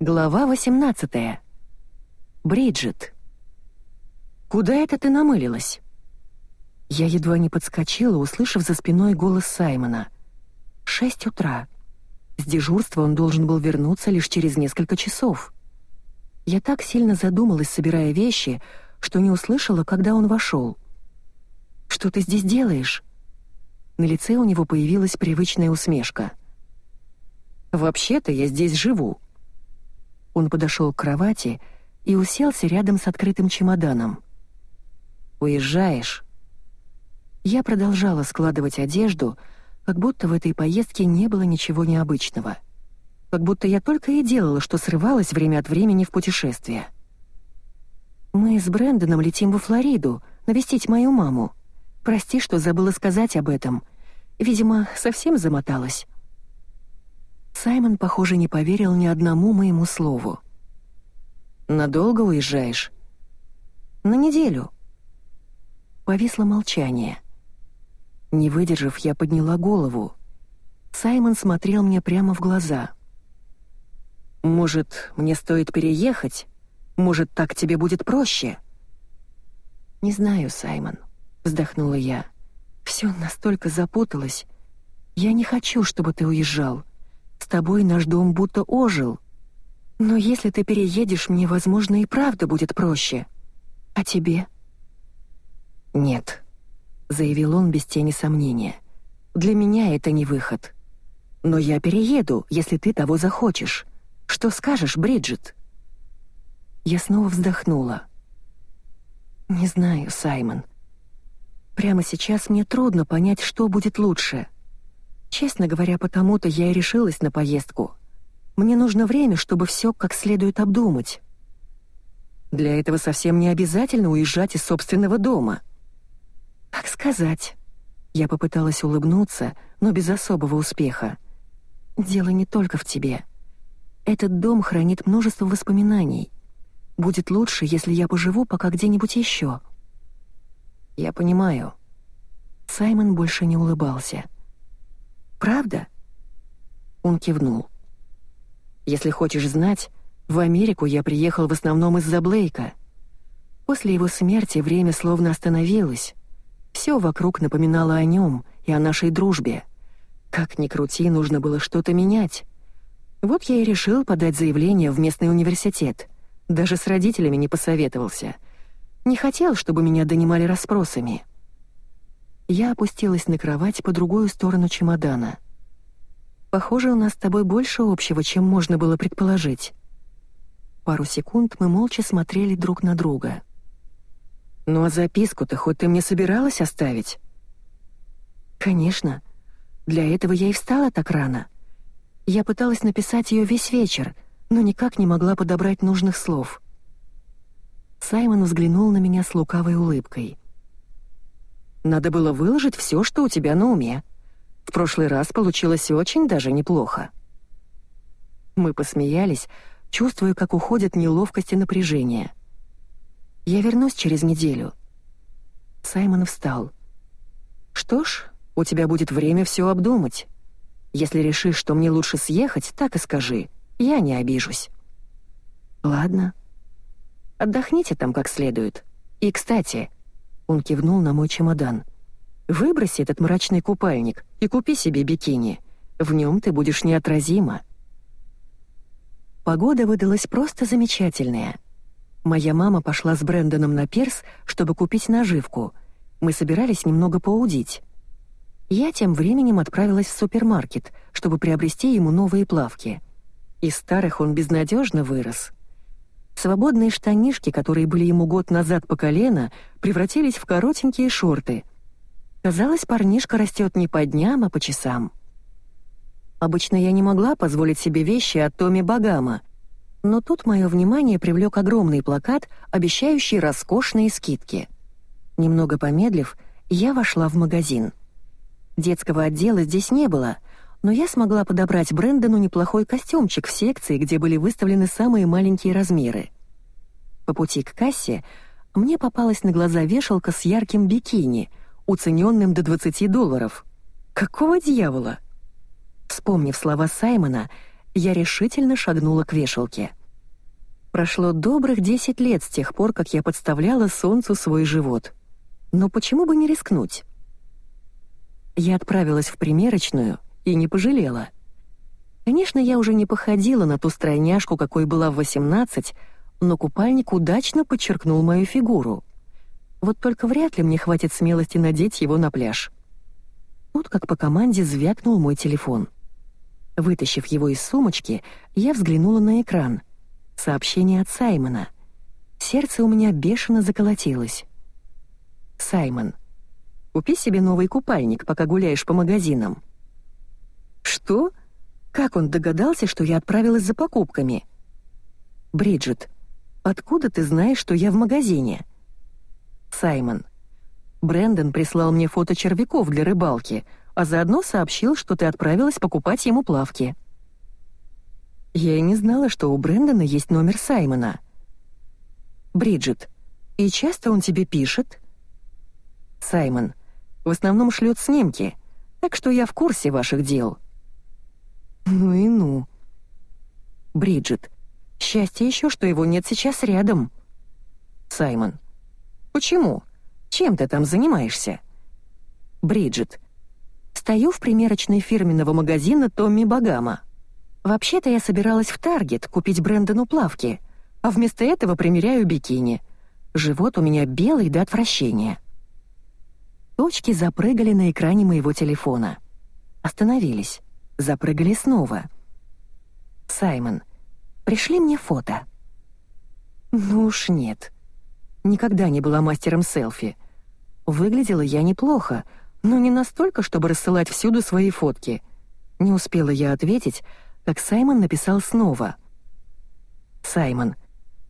Глава 18. Бриджит. «Куда это ты намылилась?» Я едва не подскочила, услышав за спиной голос Саймона. «Шесть утра. С дежурства он должен был вернуться лишь через несколько часов». Я так сильно задумалась, собирая вещи, что не услышала, когда он вошел. «Что ты здесь делаешь?» На лице у него появилась привычная усмешка. «Вообще-то я здесь живу», он подошел к кровати и уселся рядом с открытым чемоданом. «Уезжаешь?» Я продолжала складывать одежду, как будто в этой поездке не было ничего необычного. Как будто я только и делала, что срывалась время от времени в путешествие. «Мы с Брэндоном летим во Флориду, навестить мою маму. Прости, что забыла сказать об этом. Видимо, совсем замоталась». Саймон, похоже, не поверил ни одному моему слову. «Надолго уезжаешь?» «На неделю». Повисло молчание. Не выдержав, я подняла голову. Саймон смотрел мне прямо в глаза. «Может, мне стоит переехать? Может, так тебе будет проще?» «Не знаю, Саймон», — вздохнула я. «Всё настолько запуталось. Я не хочу, чтобы ты уезжал. Тобой наш дом будто ожил. Но если ты переедешь, мне, возможно, и правда будет проще. А тебе?» «Нет», — заявил он без тени сомнения. «Для меня это не выход. Но я перееду, если ты того захочешь. Что скажешь, Бриджит?» Я снова вздохнула. «Не знаю, Саймон. Прямо сейчас мне трудно понять, что будет лучше — Честно говоря, потому-то я и решилась на поездку. Мне нужно время, чтобы все как следует обдумать. Для этого совсем не обязательно уезжать из собственного дома. Как сказать? Я попыталась улыбнуться, но без особого успеха. Дело не только в тебе. Этот дом хранит множество воспоминаний. Будет лучше, если я поживу пока где-нибудь еще. Я понимаю. Саймон больше не улыбался. Правда?» Он кивнул. «Если хочешь знать, в Америку я приехал в основном из-за Блейка. После его смерти время словно остановилось. Все вокруг напоминало о нем и о нашей дружбе. Как ни крути, нужно было что-то менять. Вот я и решил подать заявление в местный университет. Даже с родителями не посоветовался. Не хотел, чтобы меня донимали расспросами. Я опустилась на кровать по другую сторону чемодана. «Похоже, у нас с тобой больше общего, чем можно было предположить». Пару секунд мы молча смотрели друг на друга. «Ну а записку-то хоть ты мне собиралась оставить?» «Конечно. Для этого я и встала так рано. Я пыталась написать ее весь вечер, но никак не могла подобрать нужных слов». Саймон взглянул на меня с лукавой улыбкой. Надо было выложить все, что у тебя на уме. В прошлый раз получилось очень даже неплохо». Мы посмеялись, чувствуя, как уходят неловкость и напряжение. «Я вернусь через неделю». Саймон встал. «Что ж, у тебя будет время все обдумать. Если решишь, что мне лучше съехать, так и скажи. Я не обижусь». «Ладно. Отдохните там как следует. И, кстати, он кивнул на мой чемодан. «Выброси этот мрачный купальник и купи себе бикини. В нем ты будешь неотразима». Погода выдалась просто замечательная. Моя мама пошла с Брэндоном на перс, чтобы купить наживку. Мы собирались немного поудить. Я тем временем отправилась в супермаркет, чтобы приобрести ему новые плавки. Из старых он безнадежно вырос — Свободные штанишки, которые были ему год назад по колено, превратились в коротенькие шорты. Казалось, парнишка растет не по дням, а по часам. Обычно я не могла позволить себе вещи от Томи Багама, но тут мое внимание привлек огромный плакат, обещающий роскошные скидки. Немного помедлив, я вошла в магазин. Детского отдела здесь не было — но я смогла подобрать Брэндону неплохой костюмчик в секции, где были выставлены самые маленькие размеры. По пути к кассе мне попалась на глаза вешалка с ярким бикини, уцененным до 20 долларов. Какого дьявола? Вспомнив слова Саймона, я решительно шагнула к вешалке. Прошло добрых десять лет с тех пор, как я подставляла солнцу свой живот. Но почему бы не рискнуть? Я отправилась в примерочную и не пожалела. Конечно, я уже не походила на ту стройняшку, какой была в 18, но купальник удачно подчеркнул мою фигуру. Вот только вряд ли мне хватит смелости надеть его на пляж. Тут, как по команде, звякнул мой телефон. Вытащив его из сумочки, я взглянула на экран. Сообщение от Саймона. Сердце у меня бешено заколотилось. Саймон. Купи себе новый купальник, пока гуляешь по магазинам. Что? Как он догадался, что я отправилась за покупками? Бриджит, откуда ты знаешь, что я в магазине? Саймон. Брэндон прислал мне фото червяков для рыбалки, а заодно сообщил, что ты отправилась покупать ему плавки. Я и не знала, что у Брэндона есть номер Саймона. Бриджит, и часто он тебе пишет? Саймон. В основном шлет снимки, так что я в курсе ваших дел. Ну и ну. Бриджит. Счастье еще, что его нет сейчас рядом. Саймон. Почему? Чем ты там занимаешься? Бриджит. Стою в примерочной фирменного магазина Томми Багама. Вообще-то я собиралась в Таргет купить Брэндону плавки, а вместо этого примеряю бикини. Живот у меня белый до отвращения. Точки запрыгали на экране моего телефона. Остановились. Запрыгали снова. Саймон, пришли мне фото. Ну уж нет. Никогда не была мастером селфи. Выглядела я неплохо, но не настолько, чтобы рассылать всюду свои фотки. Не успела я ответить, как Саймон написал снова. «Саймон,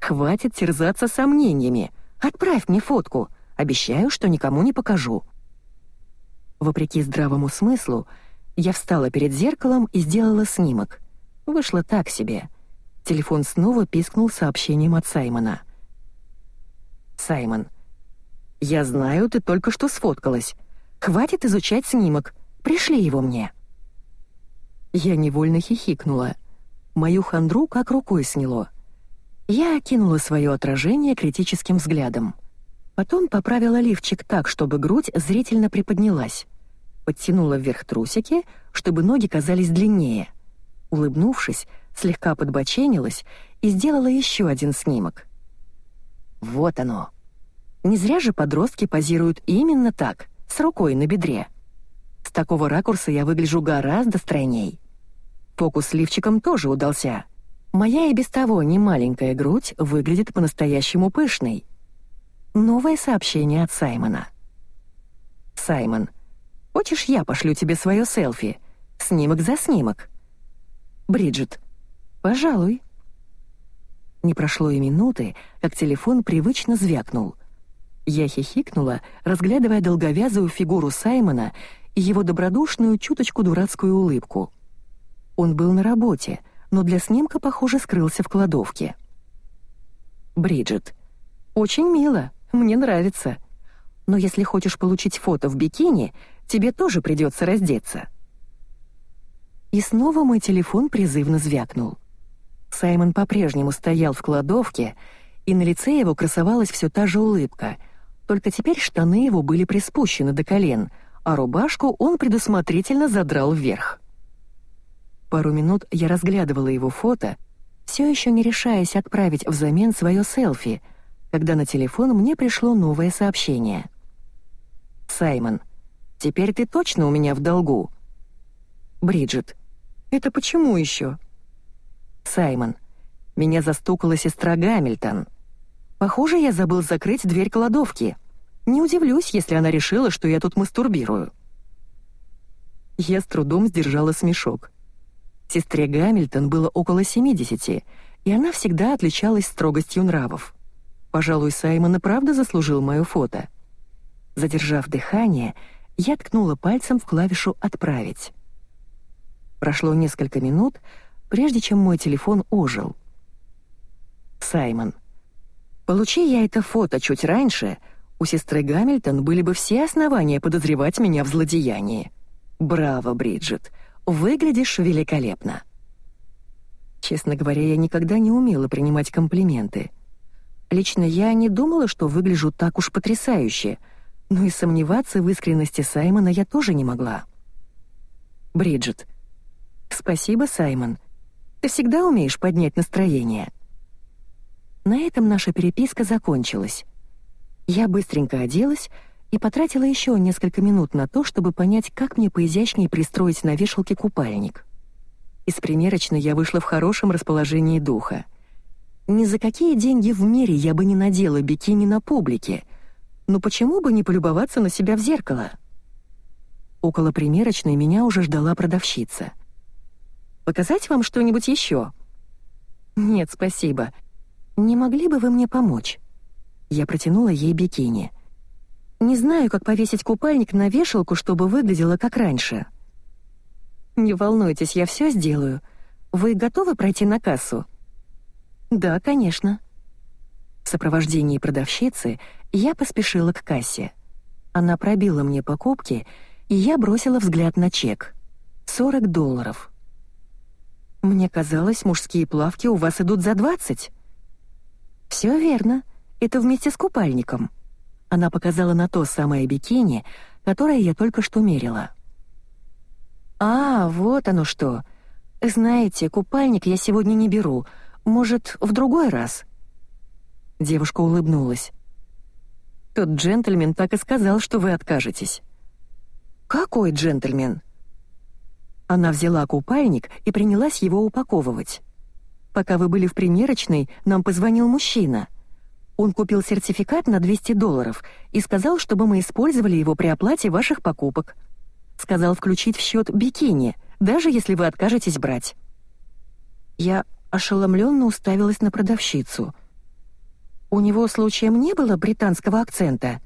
хватит терзаться сомнениями. Отправь мне фотку. Обещаю, что никому не покажу». Вопреки здравому смыслу, я встала перед зеркалом и сделала снимок. Вышло так себе. Телефон снова пискнул сообщением от Саймона. «Саймон, я знаю, ты только что сфоткалась. Хватит изучать снимок. Пришли его мне». Я невольно хихикнула. Мою хандру как рукой сняло. Я окинула свое отражение критическим взглядом. Потом поправила лифчик так, чтобы грудь зрительно приподнялась. Подтянула вверх трусики, чтобы ноги казались длиннее. Улыбнувшись, слегка подбоченилась и сделала еще один снимок. Вот оно. Не зря же подростки позируют именно так, с рукой на бедре. С такого ракурса я выгляжу гораздо стройней. Фокус с лифчиком тоже удался. Моя и без того немаленькая грудь выглядит по-настоящему пышной. Новое сообщение от Саймона. Саймон, хочешь, я пошлю тебе свое селфи? Снимок за снимок. Бриджит, пожалуй. Не прошло и минуты, как телефон привычно звякнул. Я хихикнула, разглядывая долговязую фигуру Саймона и его добродушную, чуточку дурацкую улыбку. Он был на работе, но для снимка, похоже, скрылся в кладовке. Бриджит. «Очень мило. Мне нравится. Но если хочешь получить фото в бикини, тебе тоже придется раздеться». И снова мой телефон призывно звякнул. Саймон по-прежнему стоял в кладовке, и на лице его красовалась все та же улыбка, только теперь штаны его были приспущены до колен, а рубашку он предусмотрительно задрал вверх. Пару минут я разглядывала его фото, все еще не решаясь отправить взамен свое селфи — когда на телефон мне пришло новое сообщение. «Саймон, теперь ты точно у меня в долгу?» «Бриджит, это почему еще?» «Саймон, меня застукала сестра Гамильтон. Похоже, я забыл закрыть дверь кладовки. Не удивлюсь, если она решила, что я тут мастурбирую». Я с трудом сдержала смешок. Сестре Гамильтон было около 70, и она всегда отличалась строгостью нравов. Пожалуй, Саймон и правда заслужил мое фото. Задержав дыхание, я ткнула пальцем в клавишу «Отправить». Прошло несколько минут, прежде чем мой телефон ожил. «Саймон, получи я это фото чуть раньше, у сестры Гамильтон были бы все основания подозревать меня в злодеянии. Браво, Бриджит, выглядишь великолепно». Честно говоря, я никогда не умела принимать комплименты. Лично я не думала, что выгляжу так уж потрясающе, но и сомневаться в искренности Саймона я тоже не могла. Бриджит. Спасибо, Саймон. Ты всегда умеешь поднять настроение. На этом наша переписка закончилась. Я быстренько оделась и потратила еще несколько минут на то, чтобы понять, как мне поизящнее пристроить на вешалке купальник. Из примерочной я вышла в хорошем расположении духа. Ни за какие деньги в мире я бы не надела бикини на публике, но почему бы не полюбоваться на себя в зеркало? Около примерочной меня уже ждала продавщица. «Показать вам что-нибудь еще?» «Нет, спасибо. Не могли бы вы мне помочь?» Я протянула ей бикини. «Не знаю, как повесить купальник на вешалку, чтобы выглядело как раньше». «Не волнуйтесь, я все сделаю. Вы готовы пройти на кассу?» «Да, конечно». В сопровождении продавщицы я поспешила к кассе. Она пробила мне покупки, и я бросила взгляд на чек. 40 долларов. «Мне казалось, мужские плавки у вас идут за 20». «Все верно. Это вместе с купальником». Она показала на то самое бикини, которое я только что мерила. «А, вот оно что. Знаете, купальник я сегодня не беру. Может, в другой раз?» Девушка улыбнулась. «Тот джентльмен так и сказал, что вы откажетесь». «Какой джентльмен?» Она взяла купальник и принялась его упаковывать. «Пока вы были в примерочной, нам позвонил мужчина. Он купил сертификат на 200 долларов и сказал, чтобы мы использовали его при оплате ваших покупок. Сказал включить в счет бикини, даже если вы откажетесь брать». Я ошеломленно уставилась на продавщицу. «У него случаем не было британского акцента?»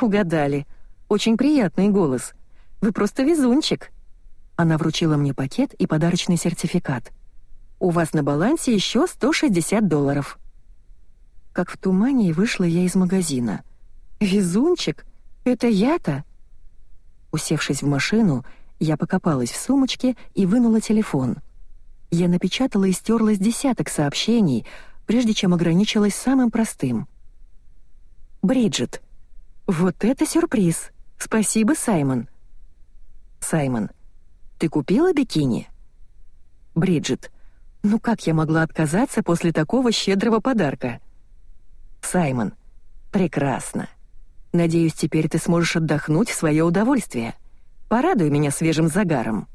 «Угадали. Очень приятный голос. Вы просто везунчик». Она вручила мне пакет и подарочный сертификат. «У вас на балансе еще 160 долларов». Как в тумане вышла я из магазина. «Везунчик? Это я-то?» Усевшись в машину, я покопалась в сумочке и вынула телефон. Я напечатала и стерла с десяток сообщений, прежде чем ограничилась самым простым. «Бриджит. Вот это сюрприз! Спасибо, Саймон!» «Саймон, ты купила бикини?» «Бриджит. Ну как я могла отказаться после такого щедрого подарка?» «Саймон. Прекрасно. Надеюсь, теперь ты сможешь отдохнуть в свое удовольствие. Порадуй меня свежим загаром».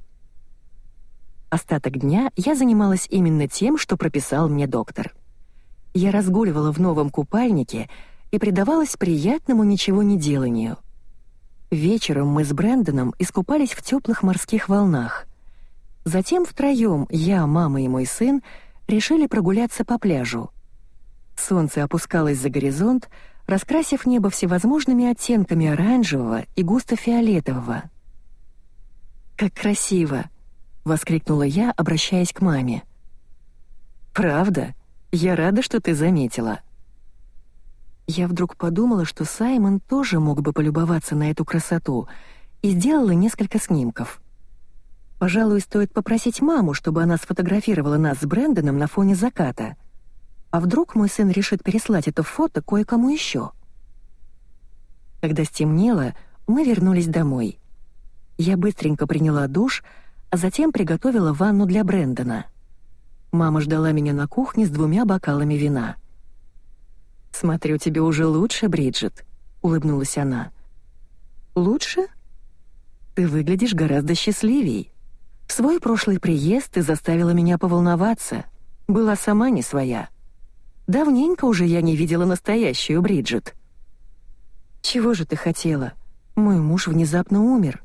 Остаток дня я занималась именно тем, что прописал мне доктор. Я разгуливала в новом купальнике и предавалась приятному ничего не деланию. Вечером мы с Брэндоном искупались в теплых морских волнах. Затем втроем я, мама и мой сын решили прогуляться по пляжу. Солнце опускалось за горизонт, раскрасив небо всевозможными оттенками оранжевого и густо-фиолетового. «Как красиво!» — воскликнула я, обращаясь к маме. «Правда? Я рада, что ты заметила». Я вдруг подумала, что Саймон тоже мог бы полюбоваться на эту красоту, и сделала несколько снимков. Пожалуй, стоит попросить маму, чтобы она сфотографировала нас с Брэндоном на фоне заката — а вдруг мой сын решит переслать это фото кое-кому еще? Когда стемнело, мы вернулись домой. Я быстренько приняла душ, а затем приготовила ванну для Брэндона. Мама ждала меня на кухне с двумя бокалами вина. «Смотрю, тебе уже лучше, Бриджит», — улыбнулась она. «Лучше? Ты выглядишь гораздо счастливей. В свой прошлый приезд ты заставила меня поволноваться. Была сама не своя». Давненько уже я не видела настоящую Бриджит. Чего же ты хотела? Мой муж внезапно умер.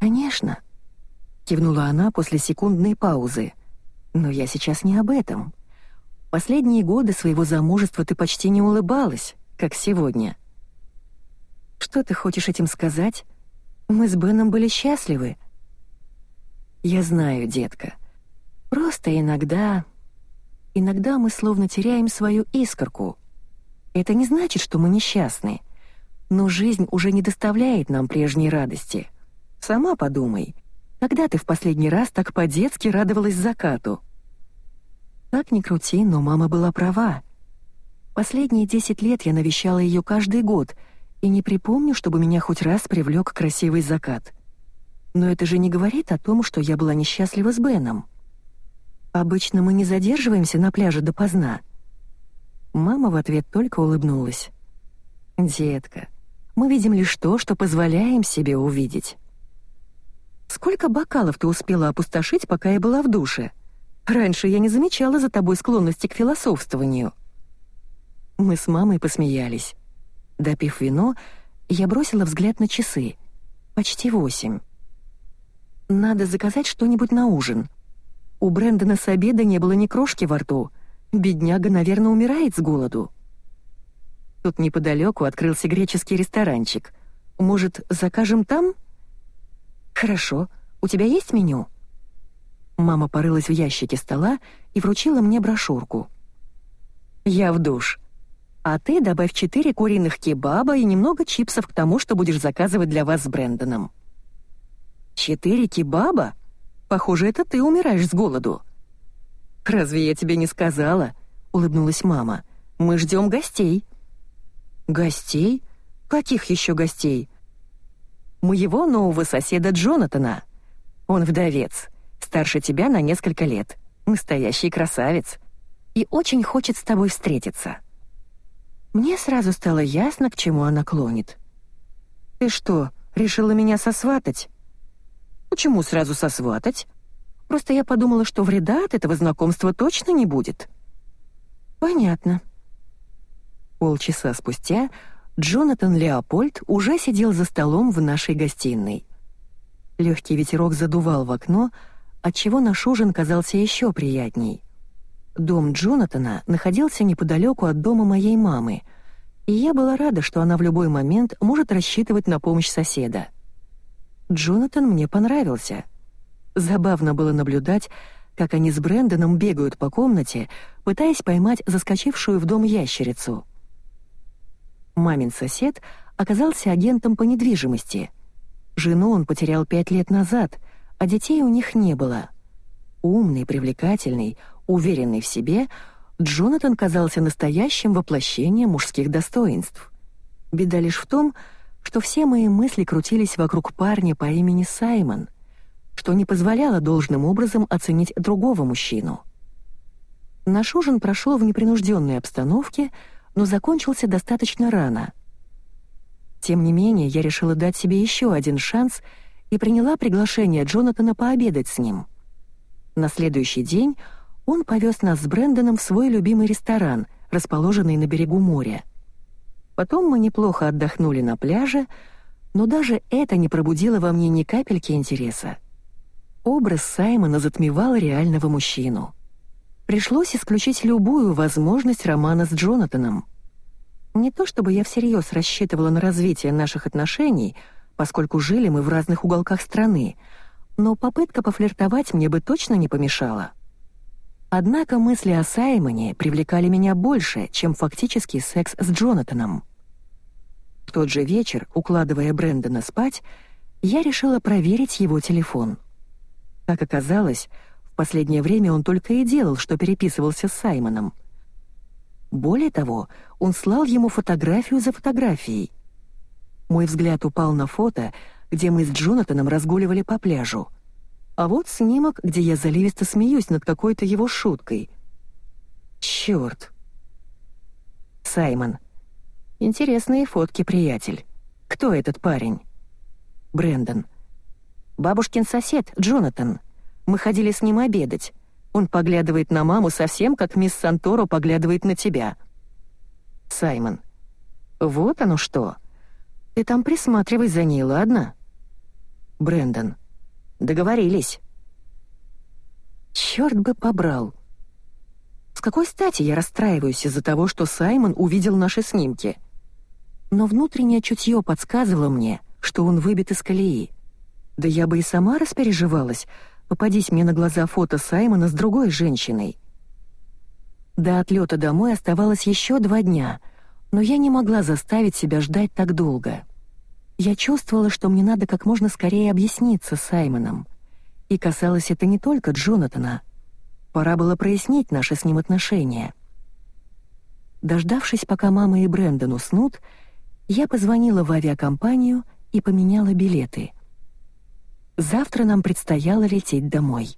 Конечно, кивнула она после секундной паузы. Но я сейчас не об этом. Последние годы своего замужества ты почти не улыбалась, как сегодня. Что ты хочешь этим сказать? Мы с Беном были счастливы. Я знаю, детка. Просто иногда Иногда мы словно теряем свою искорку. Это не значит, что мы несчастны. Но жизнь уже не доставляет нам прежней радости. Сама подумай. Когда ты в последний раз так по-детски радовалась закату?» Как ни крути, но мама была права. Последние десять лет я навещала ее каждый год и не припомню, чтобы меня хоть раз привлек красивый закат. Но это же не говорит о том, что я была несчастлива с Беном. Обычно мы не задерживаемся на пляже допоздна. Мама в ответ только улыбнулась. «Детка, мы видим лишь то, что позволяем себе увидеть». «Сколько бокалов ты успела опустошить, пока я была в душе?» Раньше я не замечала за тобой склонности к философствованию». Мы с мамой посмеялись. Допив вино, я бросила взгляд на часы. Почти восемь. «Надо заказать что-нибудь на ужин. У Брэндона с обеда не было ни крошки во рту. Бедняга, наверное, умирает с голоду». Тут неподалеку открылся греческий ресторанчик. «Может, закажем там?» «Хорошо. У тебя есть меню?» Мама порылась в ящике стола и вручила мне брошюрку. «Я в душ. А ты добавь четыре куриных кебаба и немного чипсов к тому, что будешь заказывать для вас с Брэндоном». «Четыре кебаба? Похоже, это ты умираешь с голоду». «Разве я тебе не сказала?» — улыбнулась мама. «Мы ждем гостей». «Гостей? Каких еще гостей?» «Моего нового соседа Джонатана. Он вдовец старше тебя на несколько лет, настоящий красавец, и очень хочет с тобой встретиться». Мне сразу стало ясно, к чему она клонит. «Ты что, решила меня сосватать?» «Почему сразу сосватать? Просто я подумала, что вреда от этого знакомства точно не будет». «Понятно». Полчаса спустя Джонатан Леопольд уже сидел за столом в нашей гостиной. Легкий ветерок задувал в окно, отчего наш ужин казался еще приятней. Дом Джонатана находился неподалеку от дома моей мамы, и я была рада, что она в любой момент может рассчитывать на помощь соседа. Джонатан мне понравился. Забавно было наблюдать, как они с Брэндоном бегают по комнате, пытаясь поймать заскочившую в дом ящерицу. Мамин сосед оказался агентом по недвижимости. Жену он потерял пять лет назад — а детей у них не было. Умный, привлекательный, уверенный в себе, Джонатан казался настоящим воплощением мужских достоинств. Беда лишь в том, что все мои мысли крутились вокруг парня по имени Саймон, что не позволяло должным образом оценить другого мужчину. Наш ужин прошел в непринужденной обстановке, но закончился достаточно рано. Тем не менее, я решила дать себе еще один шанс — и приняла приглашение Джонатана пообедать с ним. На следующий день он повез нас с Брэндоном в свой любимый ресторан, расположенный на берегу моря. Потом мы неплохо отдохнули на пляже, но даже это не пробудило во мне ни капельки интереса. Образ Саймона затмевал реального мужчину. Пришлось исключить любую возможность романа с Джонатаном. Не то чтобы я всерьез рассчитывала на развитие наших отношений — поскольку жили мы в разных уголках страны, но попытка пофлиртовать мне бы точно не помешала. Однако мысли о Саймоне привлекали меня больше, чем фактический секс с Джонатаном. В тот же вечер, укладывая Брэндона спать, я решила проверить его телефон. Как оказалось, в последнее время он только и делал, что переписывался с Саймоном. Более того, он слал ему фотографию за фотографией — мой взгляд упал на фото, где мы с Джонатаном разгуливали по пляжу. А вот снимок, где я заливисто смеюсь над какой-то его шуткой. Чёрт. Саймон. Интересные фотки, приятель. Кто этот парень? Брэндон. Бабушкин сосед, Джонатан. Мы ходили с ним обедать. Он поглядывает на маму совсем, как мисс Санторо поглядывает на тебя. Саймон. Вот оно что. Ты там присматривай за ней, ладно? Брэндон. Договорились. Чёрт бы побрал. С какой стати я расстраиваюсь из-за того, что Саймон увидел наши снимки? Но внутреннее чутье подсказывало мне, что он выбит из колеи. Да я бы и сама распереживалась, попадись мне на глаза фото Саймона с другой женщиной. До отлета домой оставалось еще два дня — но я не могла заставить себя ждать так долго. Я чувствовала, что мне надо как можно скорее объясниться с Саймоном. И касалось это не только Джонатана. Пора было прояснить наши с ним отношения. Дождавшись, пока мама и Брэндон уснут, я позвонила в авиакомпанию и поменяла билеты. Завтра нам предстояло лететь домой.